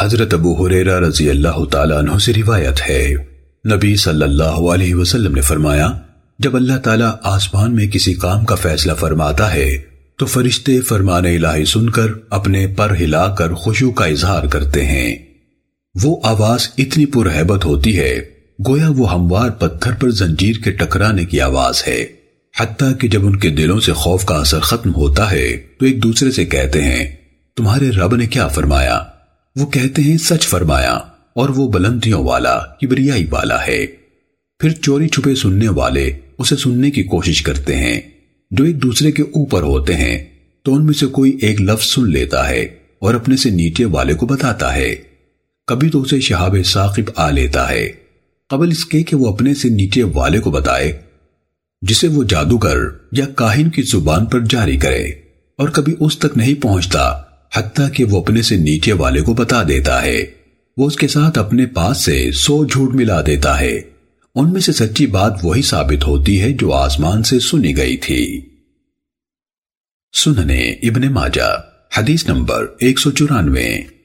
حضرت ابو حریرہ رضی اللہ تعالیٰ عنہ سے روایت ہے۔ نبی صلی اللہ علیہ وسلم نے فرمایا، جب اللہ تعالیٰ آسمان میں کسی کام کا فیصلہ فرماتا ہے، تو فرشتے فرمان الہی سن کر اپنے پر ہلا کر خوشو کا اظہار کرتے ہیں۔ وہ آواز اتنی پرہیبت ہوتی ہے، گویا وہ ہموار پتھر پر زنجیر کے ٹکرانے کی آواز ہے۔ حتیٰ کہ جب ان کے دلوں سے خوف کا اثر ختم ہوتا ہے، تو ایک دوسرے سے کہتے ہیں، تمہارے رب نے کیا فرمایا؟ وہ کہتے ہیں، سچ فرمایا، اور وہ بلندیوں والا، کبریائی والا ہے۔ پھر چوری چھپے سننے والے اسے سننے کی کوشش کرتے ہیں۔ جو ایک دوسرے کے اوپر ہوتے ہیں، تو ان میں سے کوئی ایک لفظ سن لیتا ہے اور اپنے سے نیچے والے کو بتاتا ہے۔ کبھی تو اسے شہاب ثاقب آ لیتا ہے۔ قبل اس کے کہ وہ اپنے سے نیچے والے کو بتائے، جسے وہ جادوگر یا کاہن کی زبان پر جاری کرے، اور کبھی اس تک نہیں پہنچتا۔ حتیٰ کہ وہ اپنے سے نیچے والے کو بتا دیتا ہے۔ وہ اس کے ساتھ اپنے پاس سے سو جھوٹ ملا دیتا ہے۔ ان میں سے سچی بات وہی ثابت ہوتی ہے جو آسمان سے سنی گئی تھی۔ سننے ابن ماجہ، حدیث نمبر ایک سو چورانوے۔